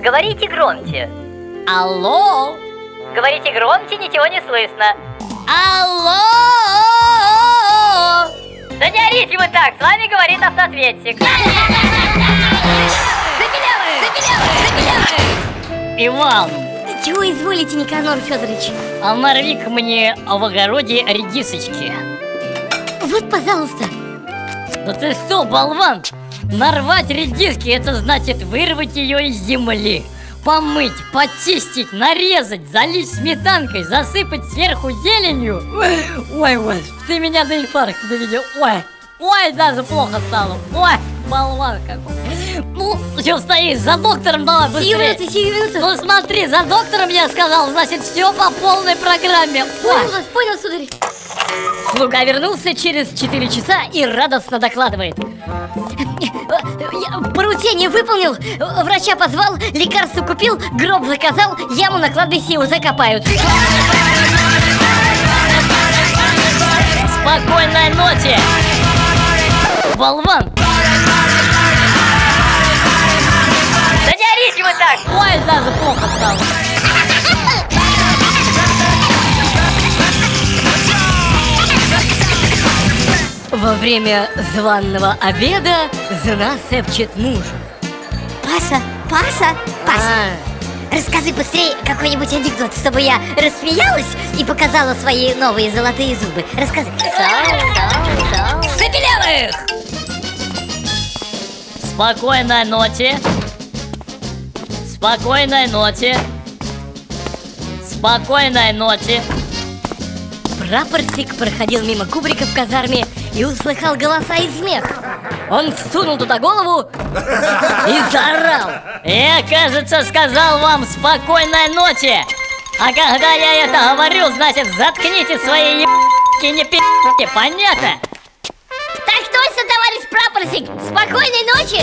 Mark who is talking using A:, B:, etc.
A: Говорите громче.
B: Алло!
A: Говорите громче, ничего не слышно.
B: Алло!
A: Да не орите вы так, с вами говорит автоответчик.
B: Иван,
C: Чего изволите, Никанор Федорович?
B: а нарви-ка мне в огороде редисочки.
C: Вот, пожалуйста.
B: Да ты что, болван? Нарвать редиски это значит вырвать ее из земли. Помыть, почистить, нарезать, залить сметанкой, засыпать сверху зеленью. Ой, ой, ты меня до инфаркта доведел Ой, ой, даже плохо стало. Ой, болван какой. Ну, все стоишь, за доктором давай быстрее.
C: сию минуту.
B: Ну смотри, за доктором я сказал, значит все по полной программе.
C: Понял вас, понял, сударь.
B: Слуга вернулся через 4 часа и радостно докладывает
C: Я поручение выполнил, врача позвал, лекарство купил, гроб заказал, яму на кладбище его закопают.
B: Спокойной ночи! Болван!
A: Да не орите вы так!
B: Ой, даже плохо стало. Во время званного обеда жена шепчет мужу.
C: Паша, Паша, Паша,
B: А,
C: расскажи быстрее какой-нибудь анекдот, чтобы я рассмеялась и показала свои новые золотые зубы. Расскажи.
B: Сапелевых! Спокойной ночи. Спокойной ночи. Спокойной ночи.
C: Прапорщик проходил мимо кубрика в казарме и услыхал голоса и смех.
B: Он всунул туда голову и заорал. Я, кажется, сказал вам спокойной ночи. А когда я это говорю, значит, заткните свои ебки, не пи***ки, понятно?
C: Так точно, товарищ прапорщик! Спокойной ночи!